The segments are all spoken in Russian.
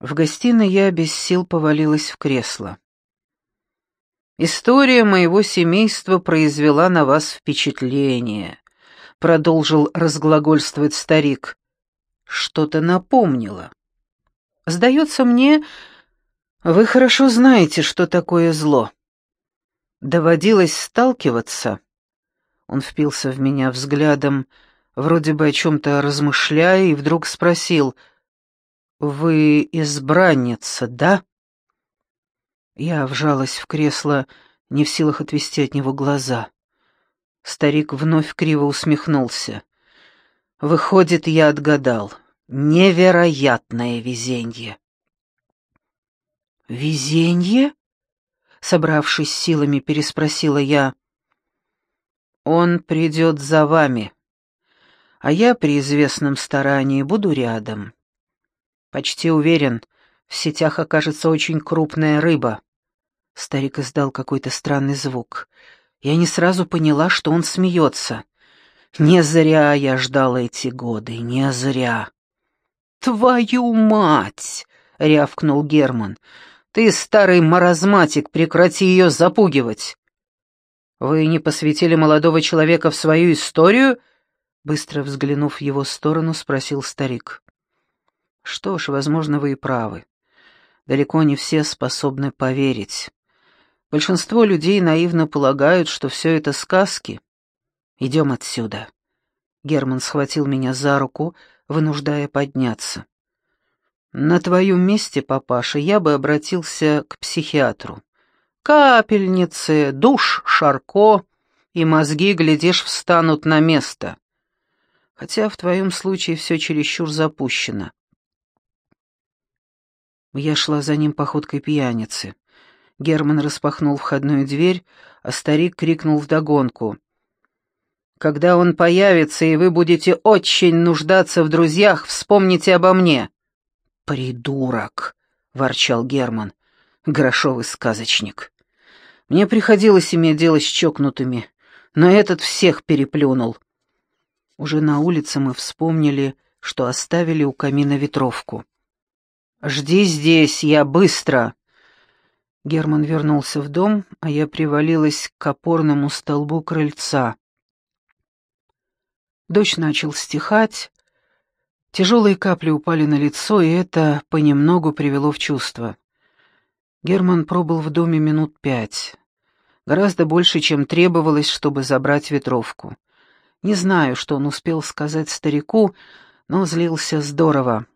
В гостиной я без сил повалилась в кресло. «История моего семейства произвела на вас впечатление», — продолжил разглагольствовать старик. «Что-то напомнило. Сдается мне, вы хорошо знаете, что такое зло. Доводилось сталкиваться». Он впился в меня взглядом, вроде бы о чем-то размышляя, и вдруг спросил, «Вы избранница, да?» Я вжалась в кресло, не в силах отвести от него глаза. Старик вновь криво усмехнулся. «Выходит, я отгадал. Невероятное везенье!» «Везенье?» — собравшись силами, переспросила я. «Он придет за вами, а я при известном старании буду рядом. Почти уверен, в сетях окажется очень крупная рыба. Старик издал какой-то странный звук. Я не сразу поняла, что он смеется. Не зря я ждала эти годы, не зря. «Твою мать!» — рявкнул Герман. «Ты, старый маразматик, прекрати ее запугивать!» «Вы не посвятили молодого человека в свою историю?» Быстро взглянув в его сторону, спросил старик. «Что ж, возможно, вы и правы. Далеко не все способны поверить. Большинство людей наивно полагают, что все это сказки. Идем отсюда. Герман схватил меня за руку, вынуждая подняться. На твоем месте, папаша, я бы обратился к психиатру. Капельницы, душ, шарко, и мозги, глядишь, встанут на место. Хотя в твоем случае все чересчур запущено. Я шла за ним походкой пьяницы. Герман распахнул входную дверь, а старик крикнул вдогонку. «Когда он появится, и вы будете очень нуждаться в друзьях, вспомните обо мне». «Придурок!» — ворчал Герман. «Грошовый сказочник. Мне приходилось иметь дело с чокнутыми, но этот всех переплюнул». Уже на улице мы вспомнили, что оставили у камина ветровку. «Жди здесь, я быстро!» Герман вернулся в дом, а я привалилась к опорному столбу крыльца. Дождь начал стихать, тяжелые капли упали на лицо, и это понемногу привело в чувство. Герман пробыл в доме минут пять. Гораздо больше, чем требовалось, чтобы забрать ветровку. Не знаю, что он успел сказать старику, но злился здорово.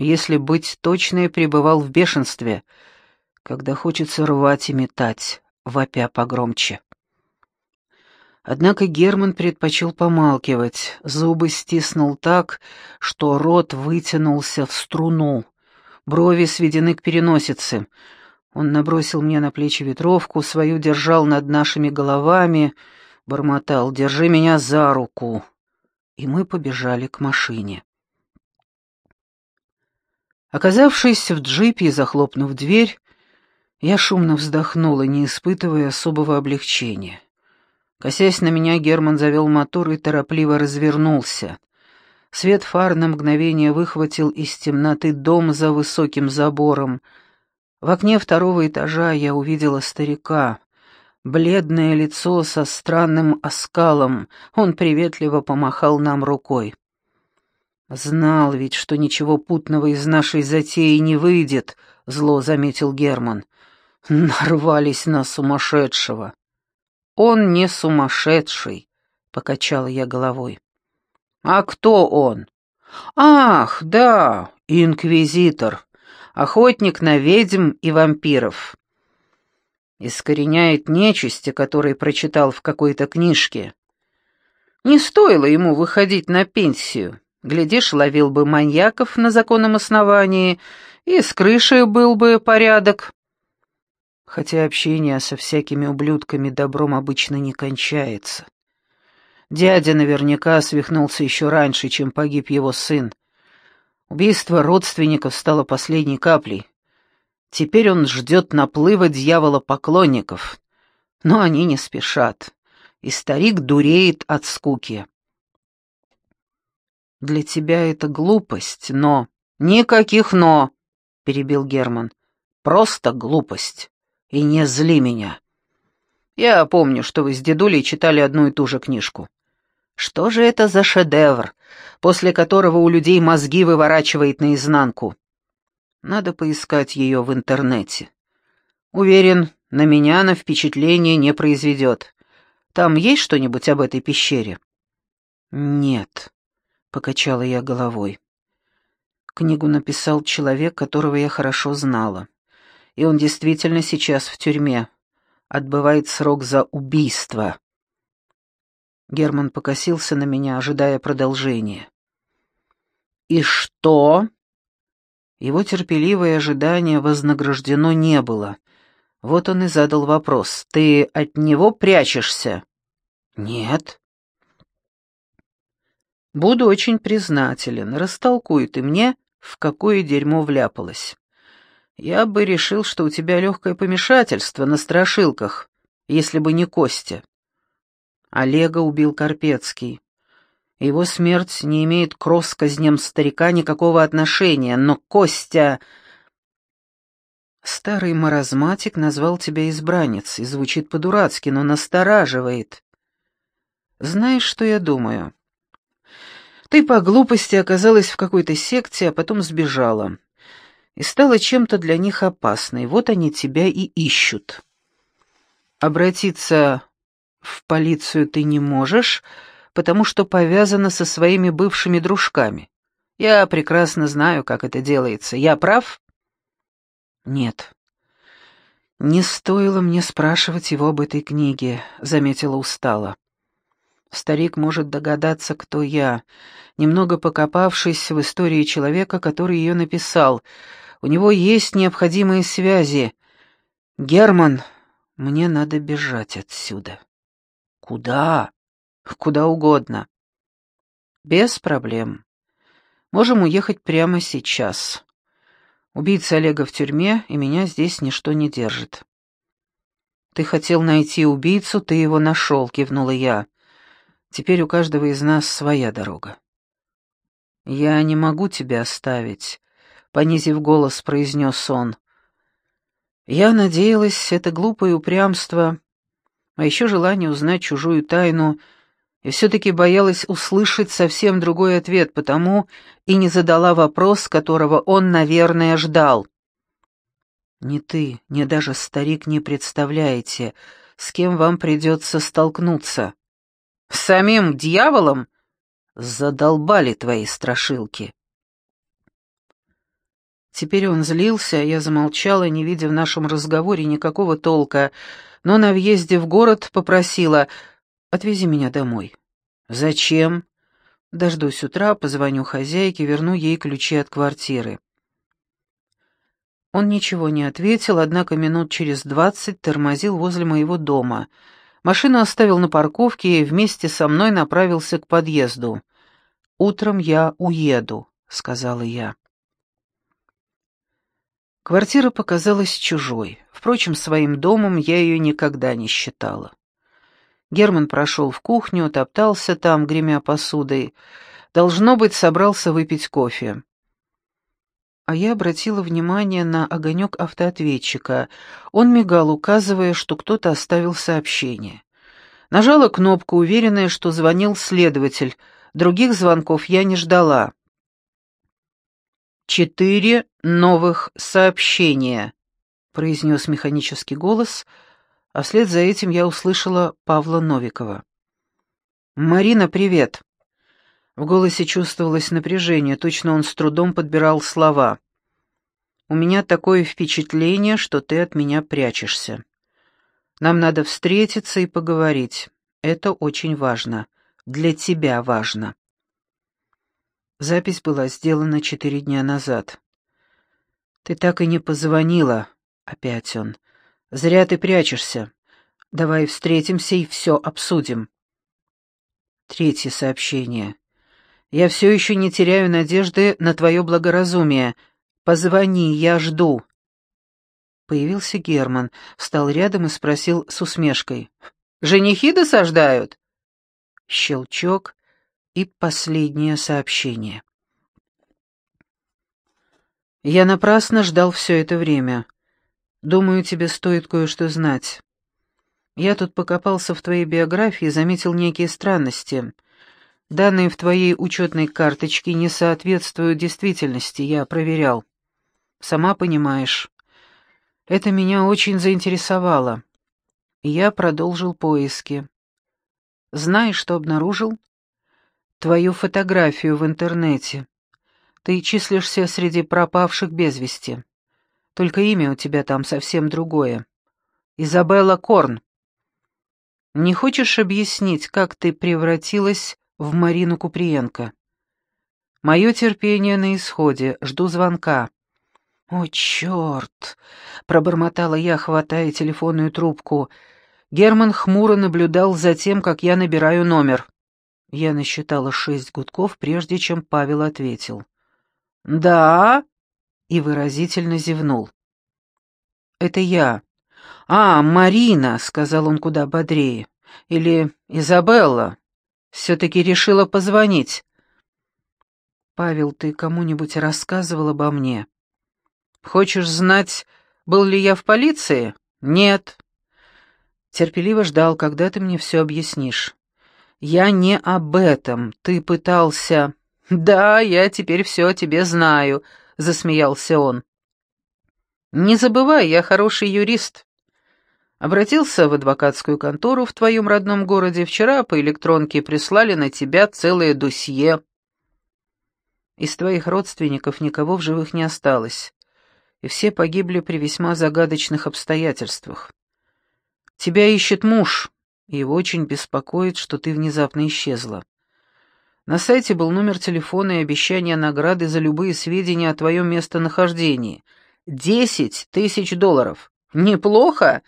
Если быть точной, пребывал в бешенстве — когда хочется рвать и метать, вопя погромче. Однако Герман предпочел помалкивать, зубы стиснул так, что рот вытянулся в струну, брови сведены к переносице. Он набросил мне на плечи ветровку, свою держал над нашими головами, бормотал «Держи меня за руку!» И мы побежали к машине. Оказавшись в джипе и захлопнув дверь, я шумно вздохнула, не испытывая особого облегчения. Косясь на меня, Герман завел мотор и торопливо развернулся. Свет фар на мгновение выхватил из темноты дом за высоким забором. В окне второго этажа я увидела старика. Бледное лицо со странным оскалом. Он приветливо помахал нам рукой. «Знал ведь, что ничего путного из нашей затеи не выйдет», — зло заметил Герман. Нарвались на сумасшедшего. Он не сумасшедший, покачала я головой. А кто он? Ах, да, инквизитор, охотник на ведьм и вампиров. Искореняет нечисти, которые прочитал в какой-то книжке. Не стоило ему выходить на пенсию. Глядишь, ловил бы маньяков на законном основании, и с крышей был бы порядок хотя общение со всякими ублюдками добром обычно не кончается. Дядя наверняка свихнулся еще раньше, чем погиб его сын. Убийство родственников стало последней каплей. Теперь он ждет наплыва дьявола-поклонников, но они не спешат, и старик дуреет от скуки. Для тебя это глупость, но... Никаких «но». — перебил Герман. «Просто глупость. И не зли меня. Я помню, что вы с дедулей читали одну и ту же книжку. Что же это за шедевр, после которого у людей мозги выворачивает наизнанку? Надо поискать ее в интернете. Уверен, на меня она впечатление не произведет. Там есть что-нибудь об этой пещере?» «Нет», — покачала я головой. Книгу написал человек, которого я хорошо знала. И он действительно сейчас в тюрьме. Отбывает срок за убийство. Герман покосился на меня, ожидая продолжения. «И что?» Его терпеливое ожидание вознаграждено не было. Вот он и задал вопрос. «Ты от него прячешься?» «Нет». «Буду очень признателен. Растолкуй ты мне, в какое дерьмо вляпалась. Я бы решил, что у тебя легкое помешательство на страшилках, если бы не Костя. Олега убил Карпецкий. Его смерть не имеет к россказням старика никакого отношения, но Костя... Старый маразматик назвал тебя избранницей, звучит по-дурацки, но настораживает. Знаешь, что я думаю? Ты по глупости оказалась в какой-то секте, а потом сбежала. И стала чем-то для них опасной. Вот они тебя и ищут. Обратиться в полицию ты не можешь, потому что повязана со своими бывшими дружками. Я прекрасно знаю, как это делается. Я прав? Нет. Не стоило мне спрашивать его об этой книге, заметила устало. Старик может догадаться, кто я, немного покопавшись в истории человека, который ее написал. У него есть необходимые связи. Герман, мне надо бежать отсюда. Куда? Куда угодно. Без проблем. Можем уехать прямо сейчас. Убийца Олега в тюрьме, и меня здесь ничто не держит. Ты хотел найти убийцу, ты его нашел, кивнула я. Теперь у каждого из нас своя дорога. «Я не могу тебя оставить», — понизив голос, произнес он. Я надеялась, это глупое упрямство, а еще желание узнать чужую тайну, и все-таки боялась услышать совсем другой ответ, потому и не задала вопрос, которого он, наверное, ждал. «Не ты, не даже старик не представляете, с кем вам придется столкнуться». Самим дьяволом? Задолбали твои страшилки. Теперь он злился, я замолчала, не видя в нашем разговоре никакого толка, но на въезде в город попросила «Отвези меня домой». «Зачем?» «Дождусь утра, позвоню хозяйке, верну ей ключи от квартиры». Он ничего не ответил, однако минут через двадцать тормозил возле моего дома — Машину оставил на парковке и вместе со мной направился к подъезду. «Утром я уеду», — сказала я. Квартира показалась чужой. Впрочем, своим домом я ее никогда не считала. Герман прошел в кухню, топтался там, гремя посудой. Должно быть, собрался выпить кофе. А я обратила внимание на огонек автоответчика. Он мигал, указывая, что кто-то оставил сообщение. Нажала кнопку, уверенная, что звонил следователь. Других звонков я не ждала. «Четыре новых сообщения», — произнес механический голос, а вслед за этим я услышала Павла Новикова. «Марина, привет!» В голосе чувствовалось напряжение, точно он с трудом подбирал слова. «У меня такое впечатление, что ты от меня прячешься. Нам надо встретиться и поговорить. Это очень важно. Для тебя важно». Запись была сделана четыре дня назад. «Ты так и не позвонила», — опять он. «Зря ты прячешься. Давай встретимся и все обсудим». Третье сообщение. Я все еще не теряю надежды на твое благоразумие. Позвони, я жду». Появился Герман, встал рядом и спросил с усмешкой. «Женихи досаждают?» Щелчок и последнее сообщение. Я напрасно ждал все это время. Думаю, тебе стоит кое-что знать. Я тут покопался в твоей биографии и заметил некие странности. Данные в твоей учетной карточке не соответствуют действительности, я проверял. Сама понимаешь. Это меня очень заинтересовало. Я продолжил поиски. Знаешь, что обнаружил? Твою фотографию в интернете. Ты числишься среди пропавших без вести. Только имя у тебя там совсем другое. Изабелла Корн. Не хочешь объяснить, как ты превратилась в Марину Куприенко? Мое терпение на исходе, жду звонка. «О, черт!» — пробормотала я, хватая телефонную трубку. Герман хмуро наблюдал за тем, как я набираю номер. Я насчитала шесть гудков, прежде чем Павел ответил. «Да?» и выразительно зевнул. «Это я». «А, Марина», — сказал он куда бодрее. «Или Изабелла. Все-таки решила позвонить». «Павел, ты кому-нибудь рассказывал обо мне?» «Хочешь знать, был ли я в полиции?» «Нет». Терпеливо ждал, когда ты мне все объяснишь. «Я не об этом. Ты пытался...» «Да, я теперь все о тебе знаю», — засмеялся он. «Не забывай, я хороший юрист. Обратился в адвокатскую контору в твоем родном городе. Вчера по электронке прислали на тебя целое досье. Из твоих родственников никого в живых не осталось, и все погибли при весьма загадочных обстоятельствах. Тебя ищет муж, и его очень беспокоит, что ты внезапно исчезла. На сайте был номер телефона и обещание награды за любые сведения о твоем местонахождении. Десять тысяч долларов. Неплохо?»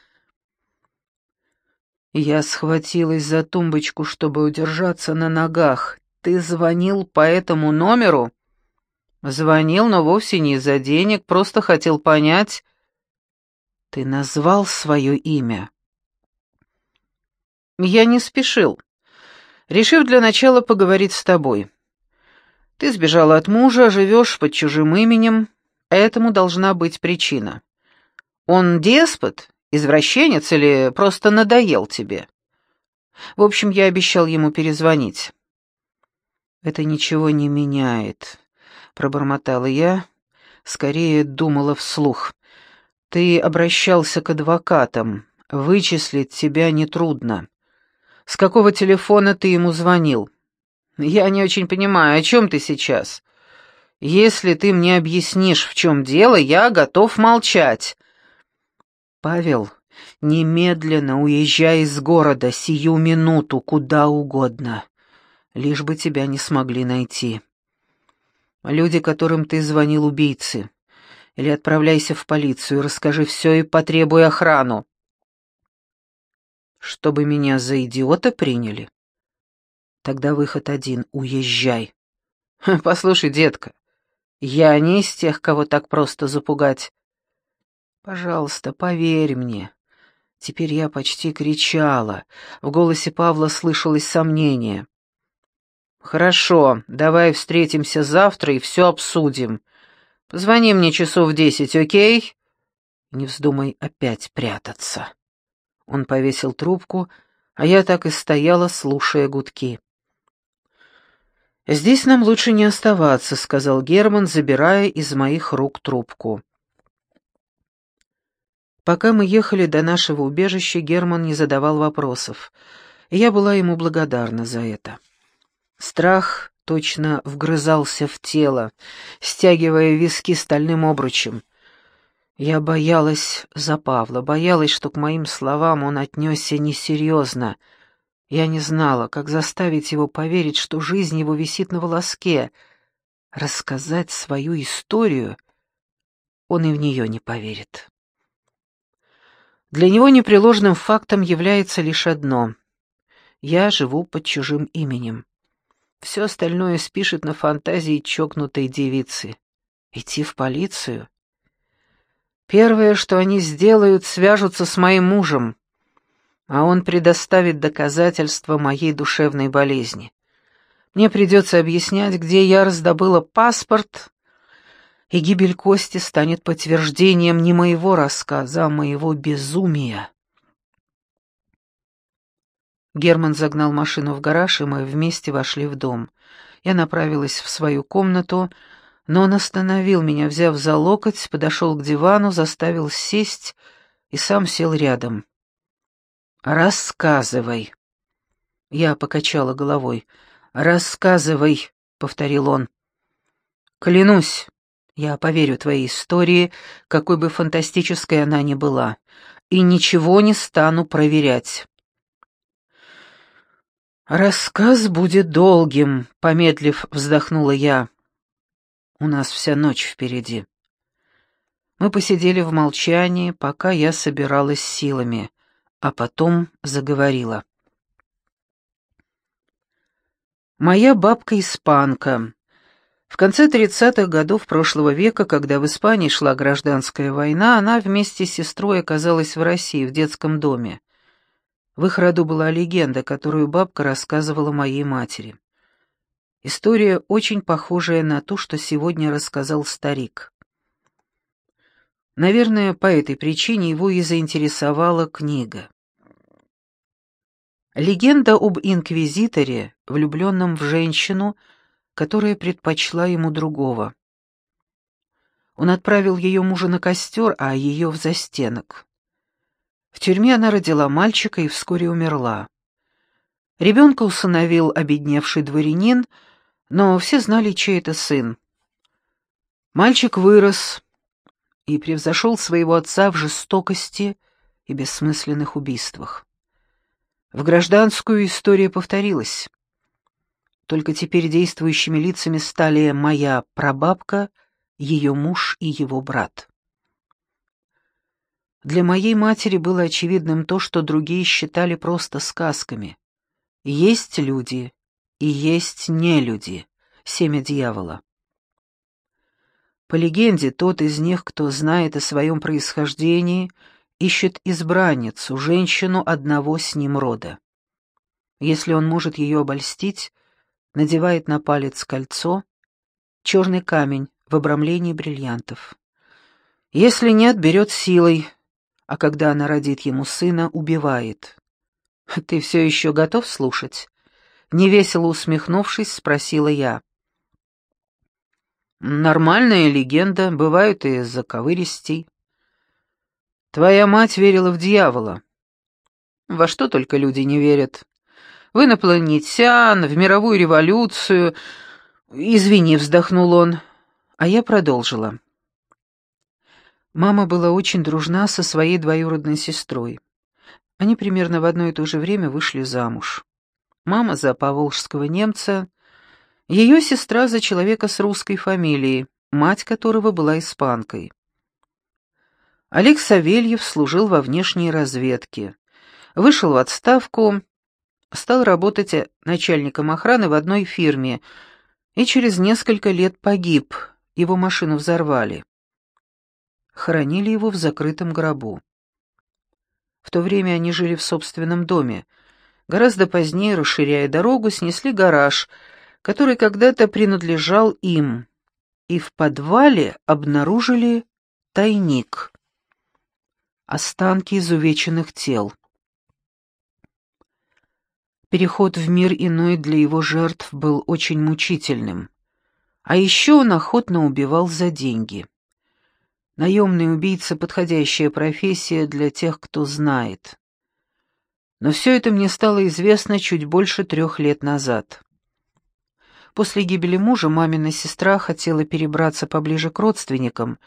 Я схватилась за тумбочку, чтобы удержаться на ногах. «Ты звонил по этому номеру?» «Звонил, но вовсе не из-за денег, просто хотел понять...» «Ты назвал свое имя?» «Я не спешил решив для начала поговорить с тобой. Ты сбежала от мужа, живешь под чужим именем, этому должна быть причина. Он деспот, извращенец или просто надоел тебе? В общем, я обещал ему перезвонить. «Это ничего не меняет», — пробормотала я, скорее думала вслух. «Ты обращался к адвокатам, вычислить тебя нетрудно. С какого телефона ты ему звонил? Я не очень понимаю, о чем ты сейчас? Если ты мне объяснишь, в чем дело, я готов молчать. Павел, немедленно уезжай из города, сию минуту, куда угодно, лишь бы тебя не смогли найти. Люди, которым ты звонил, убийцы. Или отправляйся в полицию, расскажи все и потребуй охрану. Чтобы меня за идиота приняли? Тогда выход один — уезжай. Послушай, детка, я не из тех, кого так просто запугать. Пожалуйста, поверь мне. Теперь я почти кричала. В голосе Павла слышалось сомнение. «Хорошо, давай встретимся завтра и все обсудим. Позвони мне часов в десять, окей?» Не вздумай опять прятаться. Он повесил трубку, а я так и стояла, слушая гудки. «Здесь нам лучше не оставаться», — сказал Герман, забирая из моих рук трубку. Пока мы ехали до нашего убежища, Герман не задавал вопросов, и я была ему благодарна за это. Страх точно вгрызался в тело, стягивая виски стальным обручем. Я боялась за Павла, боялась, что к моим словам он отнесся несерьезно. Я не знала, как заставить его поверить, что жизнь его висит на волоске. Рассказать свою историю он и в нее не поверит. Для него непреложным фактом является лишь одно — я живу под чужим именем. Все остальное спишет на фантазии чокнутой девицы. Идти в полицию? Первое, что они сделают, свяжутся с моим мужем, а он предоставит доказательства моей душевной болезни. Мне придется объяснять, где я раздобыла паспорт И гибель Кости станет подтверждением не моего рассказа, а моего безумия. Герман загнал машину в гараж, и мы вместе вошли в дом. Я направилась в свою комнату, но он остановил меня, взяв за локоть, подошел к дивану, заставил сесть и сам сел рядом. «Рассказывай». Я покачала головой. «Рассказывай», — повторил он. «Клянусь, я поверю твоей истории, какой бы фантастической она ни была, и ничего не стану проверять». «Рассказ будет долгим», — помедлив вздохнула я. «У нас вся ночь впереди». Мы посидели в молчании, пока я собиралась силами, а потом заговорила. Моя бабка испанка. В конце 30-х годов прошлого века, когда в Испании шла гражданская война, она вместе с сестрой оказалась в России, в детском доме. В их роду была легенда, которую бабка рассказывала моей матери. История очень похожая на ту, что сегодня рассказал старик. Наверное, по этой причине его и заинтересовала книга. Легенда об инквизиторе, влюбленном в женщину, которая предпочла ему другого. Он отправил ее мужа на костер, а ее в застенок. В тюрьме она родила мальчика и вскоре умерла. Ребенка усыновил обедневший дворянин, но все знали, чей это сын. Мальчик вырос и превзошел своего отца в жестокости и бессмысленных убийствах. В гражданскую история повторилась. Только теперь действующими лицами стали моя прабабка, ее муж и его брат. Для моей матери было очевидным то, что другие считали просто сказками. Есть люди и есть нелюди, семя дьявола. По легенде, тот из них, кто знает о своем происхождении, ищет избранницу, женщину одного с ним рода. Если он может ее обольстить, надевает на палец кольцо, черный камень в обрамлении бриллиантов. Если нет, берет силой, а когда она родит ему сына, убивает. «Ты все еще готов слушать?» Невесело усмехнувшись, спросила я. «Нормальная легенда, бывают и заковыристей. Твоя мать верила в дьявола. Во что только люди не верят. В инопланетян, в мировую революцию. Извини, вздохнул он, а я продолжила. Мама была очень дружна со своей двоюродной сестрой. Они примерно в одно и то же время вышли замуж. Мама за поволжского немца, ее сестра за человека с русской фамилией, мать которого была испанкой. Олег Савельев служил во внешней разведке. Вышел в отставку, стал работать начальником охраны в одной фирме и через несколько лет погиб, его машину взорвали хоронили его в закрытом гробу. В то время они жили в собственном доме. Гораздо позднее, расширяя дорогу, снесли гараж, который когда-то принадлежал им, и в подвале обнаружили тайник. Останки изувеченных тел. Переход в мир иной для его жертв был очень мучительным. А еще он охотно убивал за деньги. Наемный убийца — подходящая профессия для тех, кто знает. Но все это мне стало известно чуть больше трех лет назад. После гибели мужа мамина сестра хотела перебраться поближе к родственникам,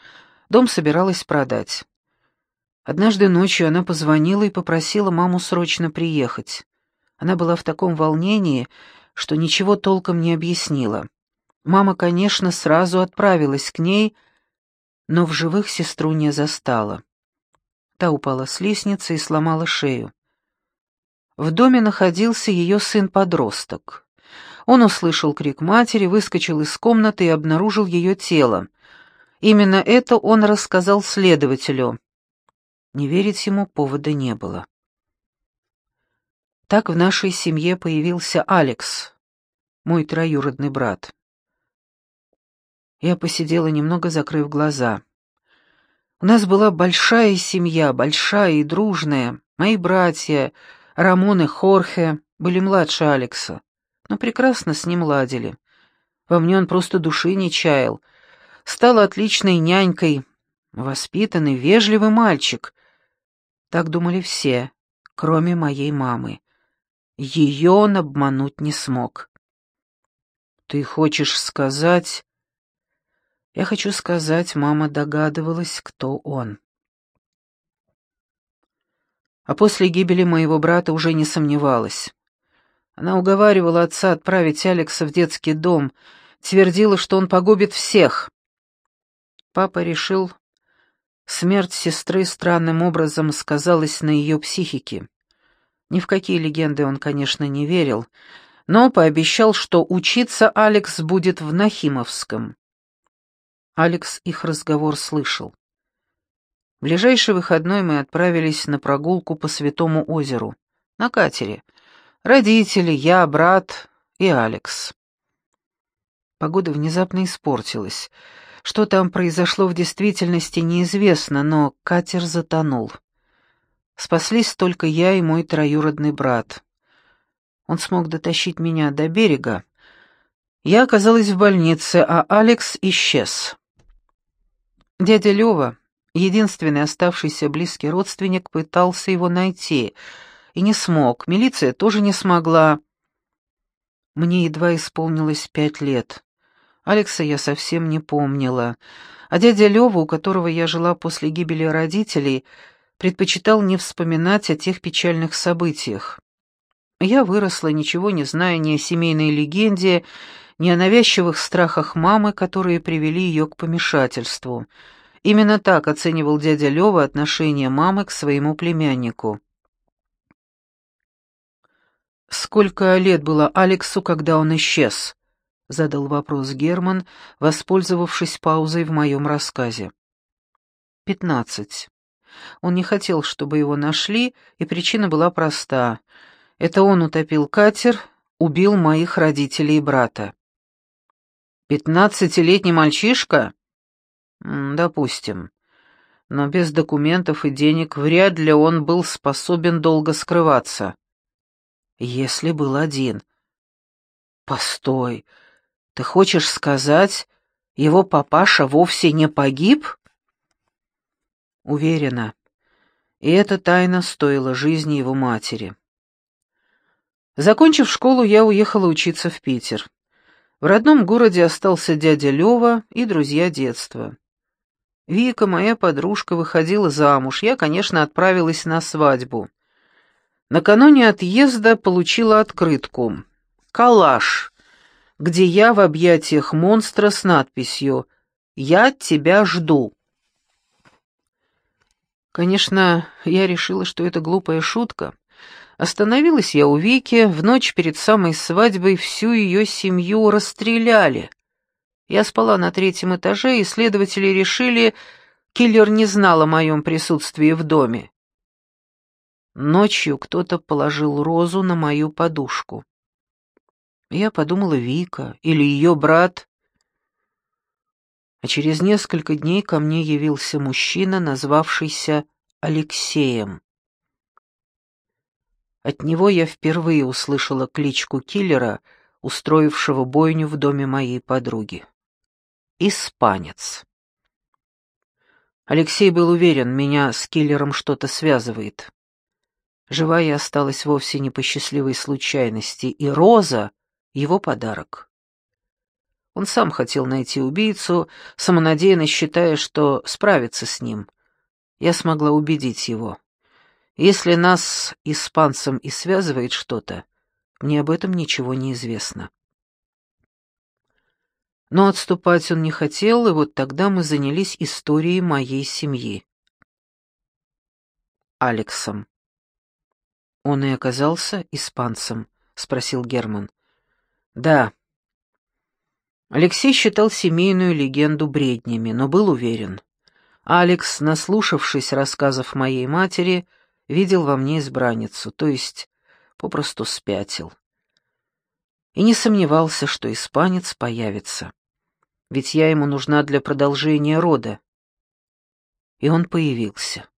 дом собиралась продать. Однажды ночью она позвонила и попросила маму срочно приехать. Она была в таком волнении, что ничего толком не объяснила. Мама, конечно, сразу отправилась к ней — но в живых сестру не застала. Та упала с лестницы и сломала шею. В доме находился ее сын-подросток. Он услышал крик матери, выскочил из комнаты и обнаружил ее тело. Именно это он рассказал следователю. Не верить ему повода не было. Так в нашей семье появился Алекс, мой троюродный брат. Я посидела немного, закрыв глаза. У нас была большая семья, большая и дружная. Мои братья, Рамон и Хорхе, были младше Алекса, но прекрасно с ним ладили. Во мне он просто души не чаял. Стал отличной нянькой, воспитанный, вежливый мальчик. Так думали все, кроме моей мамы. Ее он обмануть не смог. «Ты хочешь сказать...» Я хочу сказать, мама догадывалась, кто он. А после гибели моего брата уже не сомневалась. Она уговаривала отца отправить Алекса в детский дом, твердила, что он погубит всех. Папа решил, смерть сестры странным образом сказалась на ее психике. Ни в какие легенды он, конечно, не верил, но пообещал, что учиться Алекс будет в Нахимовском. Алекс их разговор слышал. В ближайший выходной мы отправились на прогулку по Святому озеру, на катере. Родители, я, брат и Алекс. Погода внезапно испортилась. Что там произошло в действительности, неизвестно, но катер затонул. Спаслись только я и мой троюродный брат. Он смог дотащить меня до берега. Я оказалась в больнице, а Алекс исчез. Дядя Лёва, единственный оставшийся близкий родственник, пытался его найти и не смог. Милиция тоже не смогла. Мне едва исполнилось пять лет. Алекса я совсем не помнила. А дядя Лёва, у которого я жила после гибели родителей, предпочитал не вспоминать о тех печальных событиях. Я выросла, ничего не зная ни о семейной легенде, ни о навязчивых страхах мамы, которые привели ее к помешательству. Именно так оценивал дядя Лёва отношение мамы к своему племяннику. «Сколько лет было Алексу, когда он исчез?» — задал вопрос Герман, воспользовавшись паузой в моем рассказе. «Пятнадцать. Он не хотел, чтобы его нашли, и причина была проста. Это он утопил катер, убил моих родителей и брата. Пятнадцатилетний мальчишка? Допустим. Но без документов и денег вряд ли он был способен долго скрываться. Если был один. Постой, ты хочешь сказать, его папаша вовсе не погиб? Уверена. И эта тайна стоила жизни его матери. Закончив школу, я уехала учиться в Питер. В родном городе остался дядя Лёва и друзья детства. Вика, моя подружка, выходила замуж, я, конечно, отправилась на свадьбу. Накануне отъезда получила открытку «Калаш», где я в объятиях монстра с надписью «Я тебя жду». Конечно, я решила, что это глупая шутка, Остановилась я у Вики, в ночь перед самой свадьбой всю ее семью расстреляли. Я спала на третьем этаже, и следователи решили, киллер не знал о моем присутствии в доме. Ночью кто-то положил розу на мою подушку. Я подумала Вика или ее брат. А через несколько дней ко мне явился мужчина, назвавшийся Алексеем. От него я впервые услышала кличку киллера, устроившего бойню в доме моей подруги. Испанец. Алексей был уверен, меня с киллером что-то связывает. Жива я осталась вовсе не по счастливой случайности, и Роза — его подарок. Он сам хотел найти убийцу, самонадеянно считая, что справится с ним. Я смогла убедить его. Если нас, испанцам, и связывает что-то, мне об этом ничего не известно. Но отступать он не хотел, и вот тогда мы занялись историей моей семьи. Алексом. Он и оказался испанцем, спросил Герман. Да. Алексей считал семейную легенду бреднями, но был уверен. Алекс, наслушавшись рассказов моей матери, видел во мне избранницу, то есть попросту спятил. И не сомневался, что испанец появится. ведь я ему нужна для продолжения рода. И он появился.